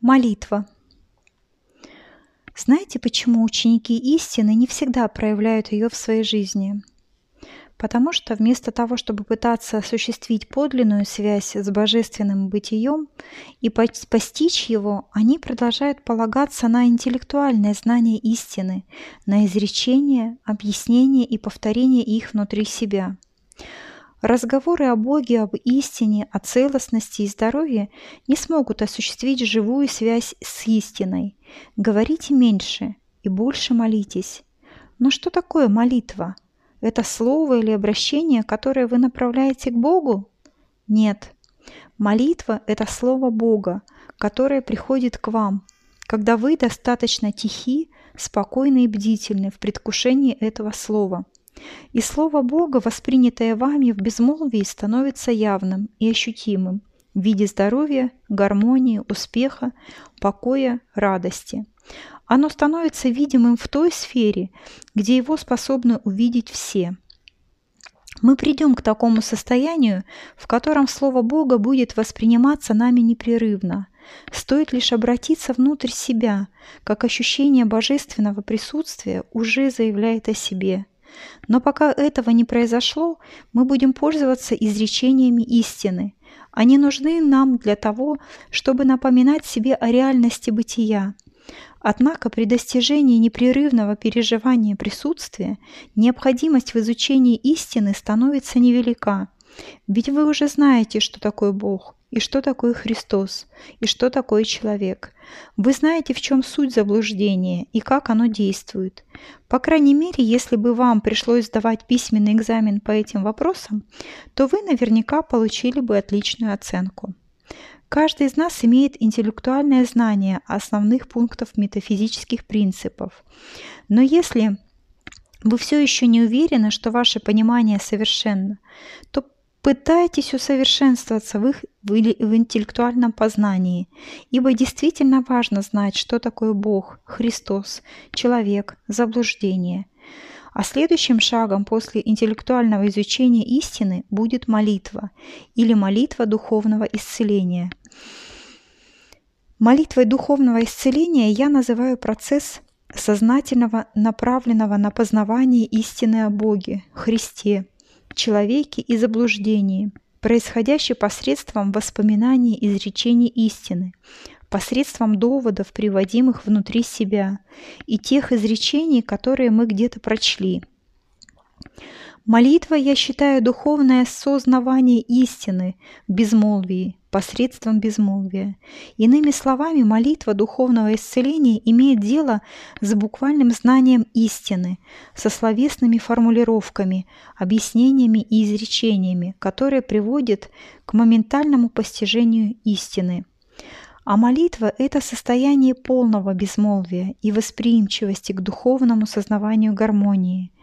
Молитва. Знаете, почему ученики истины не всегда проявляют ее в своей жизни? Потому что вместо того, чтобы пытаться осуществить подлинную связь с божественным бытием и постичь его, они продолжают полагаться на интеллектуальное знание истины, на изречения, объяснения и повторение их внутри себя – Разговоры о Боге, об истине, о целостности и здоровье не смогут осуществить живую связь с истиной. Говорите меньше и больше молитесь. Но что такое молитва? Это слово или обращение, которое вы направляете к Богу? Нет. Молитва – это слово Бога, которое приходит к вам, когда вы достаточно тихи, спокойны и бдительны в предвкушении этого слова – и Слово Бога, воспринятое вами в безмолвии, становится явным и ощутимым в виде здоровья, гармонии, успеха, покоя, радости. Оно становится видимым в той сфере, где его способны увидеть все. Мы придем к такому состоянию, в котором Слово Бога будет восприниматься нами непрерывно. Стоит лишь обратиться внутрь себя, как ощущение божественного присутствия уже заявляет о себе. Но пока этого не произошло, мы будем пользоваться изречениями истины. Они нужны нам для того, чтобы напоминать себе о реальности бытия. Однако при достижении непрерывного переживания присутствия необходимость в изучении истины становится невелика. Ведь вы уже знаете, что такое Бог, и что такое Христос, и что такое человек. Вы знаете, в чем суть заблуждения и как оно действует. По крайней мере, если бы вам пришлось сдавать письменный экзамен по этим вопросам, то вы наверняка получили бы отличную оценку. Каждый из нас имеет интеллектуальное знание основных пунктов метафизических принципов. Но если вы все еще не уверены, что ваше понимание совершенно, то Пытайтесь усовершенствоваться в, их, в, в интеллектуальном познании, ибо действительно важно знать, что такое Бог, Христос, человек, заблуждение. А следующим шагом после интеллектуального изучения истины будет молитва или молитва духовного исцеления. Молитвой духовного исцеления я называю процесс сознательного, направленного на познавание истины о Боге, Христе, человеке и заблуждении, происходящей посредством воспоминаний изречений истины, посредством доводов, приводимых внутри себя, и тех изречений, которые мы где-то прочли. Молитва, я считаю, духовное сознавание истины в безмолвии, посредством безмолвия. Иными словами, молитва духовного исцеления имеет дело с буквальным знанием истины, со словесными формулировками, объяснениями и изречениями, которые приводят к моментальному постижению истины. А молитва – это состояние полного безмолвия и восприимчивости к духовному сознаванию гармонии –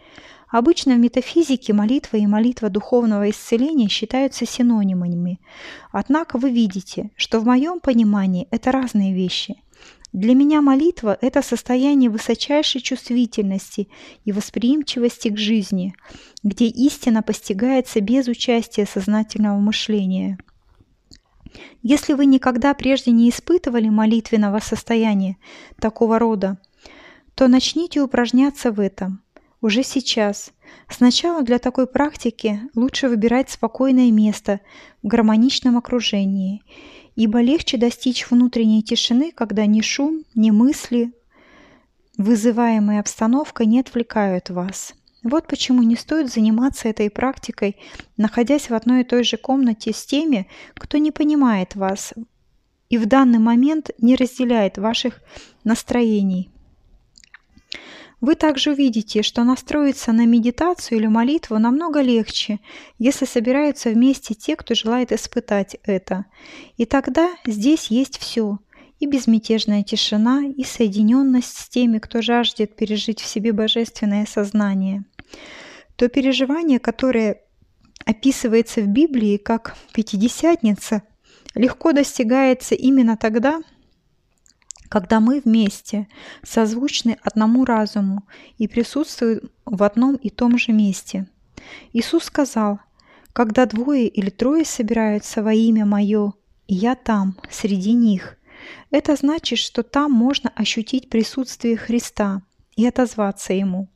Обычно в метафизике молитва и молитва духовного исцеления считаются синонимами. Однако вы видите, что в моем понимании это разные вещи. Для меня молитва – это состояние высочайшей чувствительности и восприимчивости к жизни, где истина постигается без участия сознательного мышления. Если вы никогда прежде не испытывали молитвенного состояния такого рода, то начните упражняться в этом – уже сейчас. Сначала для такой практики лучше выбирать спокойное место в гармоничном окружении, ибо легче достичь внутренней тишины, когда ни шум, ни мысли, вызываемые обстановкой, не отвлекают вас. Вот почему не стоит заниматься этой практикой, находясь в одной и той же комнате с теми, кто не понимает вас и в данный момент не разделяет ваших настроений. Вы также увидите, что настроиться на медитацию или молитву намного легче, если собираются вместе те, кто желает испытать это. И тогда здесь есть все. И безмятежная тишина, и соединенность с теми, кто жаждет пережить в себе божественное сознание. То переживание, которое описывается в Библии как «пятидесятница», легко достигается именно тогда, когда мы вместе, созвучны одному разуму и присутствуем в одном и том же месте. Иисус сказал, «Когда двое или трое собираются во имя Мое, и я там, среди них». Это значит, что там можно ощутить присутствие Христа и отозваться Ему.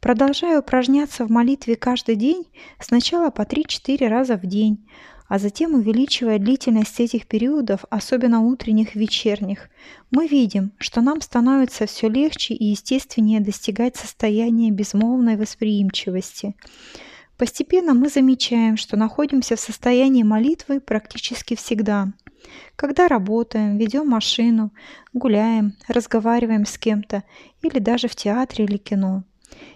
Продолжая упражняться в молитве каждый день, сначала по 3-4 раза в день, а затем увеличивая длительность этих периодов, особенно утренних и вечерних, мы видим, что нам становится все легче и естественнее достигать состояния безмолвной восприимчивости. Постепенно мы замечаем, что находимся в состоянии молитвы практически всегда. Когда работаем, ведем машину, гуляем, разговариваем с кем-то или даже в театре или кино –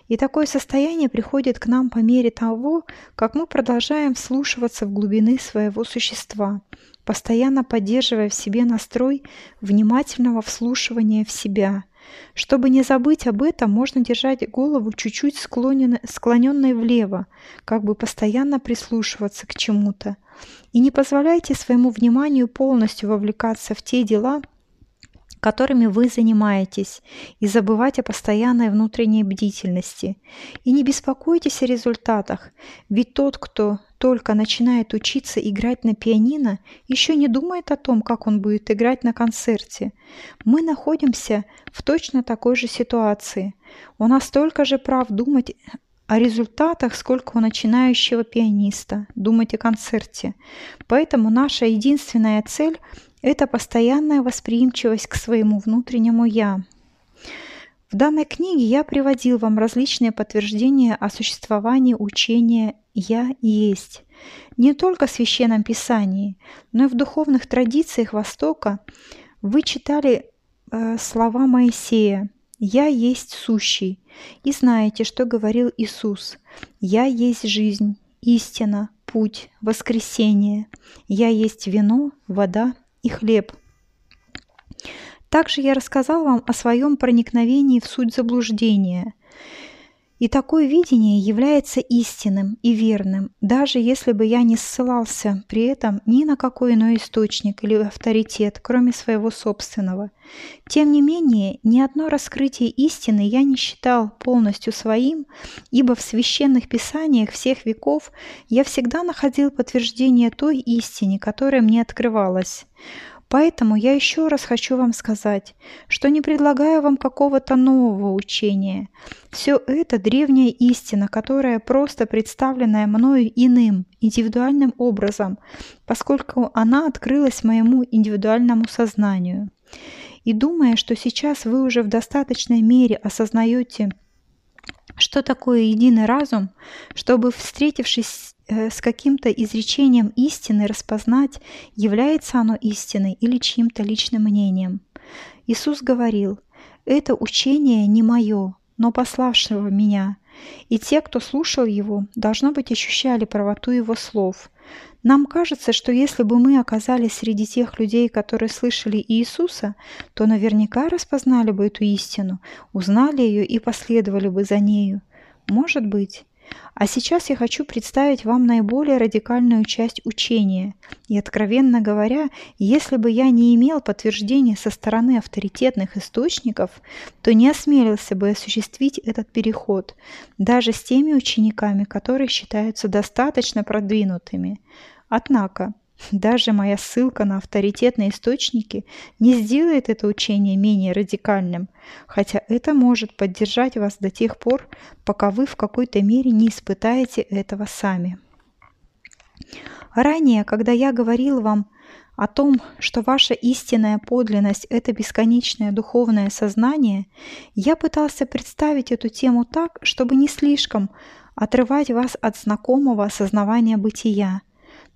и такое состояние приходит к нам по мере того, как мы продолжаем вслушиваться в глубины своего существа, постоянно поддерживая в себе настрой внимательного вслушивания в себя. Чтобы не забыть об этом, можно держать голову чуть-чуть склоненной влево, как бы постоянно прислушиваться к чему-то. И не позволяйте своему вниманию полностью вовлекаться в те дела, которыми вы занимаетесь, и забывать о постоянной внутренней бдительности. И не беспокойтесь о результатах, ведь тот, кто только начинает учиться играть на пианино, еще не думает о том, как он будет играть на концерте. Мы находимся в точно такой же ситуации. Он настолько же прав думать о результатах, сколько у начинающего пианиста, думать о концерте. Поэтому наша единственная цель это постоянная восприимчивость к своему внутреннему «я». В данной книге я приводил вам различные подтверждения о существовании учения «Я есть». Не только в Священном Писании, но и в духовных традициях Востока вы читали э, слова Моисея «Я есть сущий» и знаете, что говорил Иисус «Я есть жизнь, истина, путь, воскресение, я есть вино, вода и хлеб. Также я рассказал вам о своем проникновении в суть заблуждения. И такое видение является истинным и верным, даже если бы я не ссылался при этом ни на какой иной источник или авторитет, кроме своего собственного. Тем не менее, ни одно раскрытие истины я не считал полностью своим, ибо в священных писаниях всех веков я всегда находил подтверждение той истине, которая мне открывалась. Поэтому я еще раз хочу вам сказать, что не предлагаю вам какого-то нового учения. Все это древняя истина, которая просто представленная мною иным, индивидуальным образом, поскольку она открылась моему индивидуальному сознанию. И думая, что сейчас вы уже в достаточной мере осознаете, что такое единый разум, чтобы, встретившись с каким-то изречением истины распознать, является оно истиной или чьим-то личным мнением. Иисус говорил, «Это учение не мое, но пославшего меня, и те, кто слушал его, должно быть, ощущали правоту его слов. Нам кажется, что если бы мы оказались среди тех людей, которые слышали Иисуса, то наверняка распознали бы эту истину, узнали ее и последовали бы за нею. Может быть, а сейчас я хочу представить вам наиболее радикальную часть учения. И, откровенно говоря, если бы я не имел подтверждения со стороны авторитетных источников, то не осмелился бы осуществить этот переход, даже с теми учениками, которые считаются достаточно продвинутыми. Однако, даже моя ссылка на авторитетные источники не сделает это учение менее радикальным, хотя это может поддержать вас до тех пор, пока вы в какой-то мере не испытаете этого сами. Ранее, когда я говорил вам о том, что ваша истинная подлинность – это бесконечное духовное сознание, я пытался представить эту тему так, чтобы не слишком отрывать вас от знакомого осознавания бытия –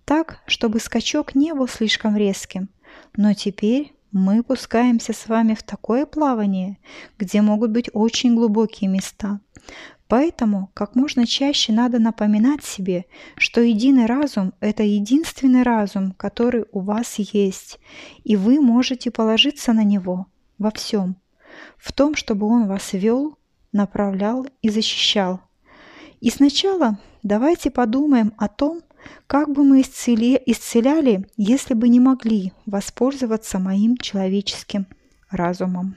так, чтобы скачок не был слишком резким. Но теперь мы пускаемся с вами в такое плавание, где могут быть очень глубокие места. Поэтому как можно чаще надо напоминать себе, что единый разум – это единственный разум, который у вас есть, и вы можете положиться на него во всем, в том, чтобы он вас вел, направлял и защищал. И сначала давайте подумаем о том, как бы мы исцели, исцеляли, если бы не могли воспользоваться моим человеческим разумом?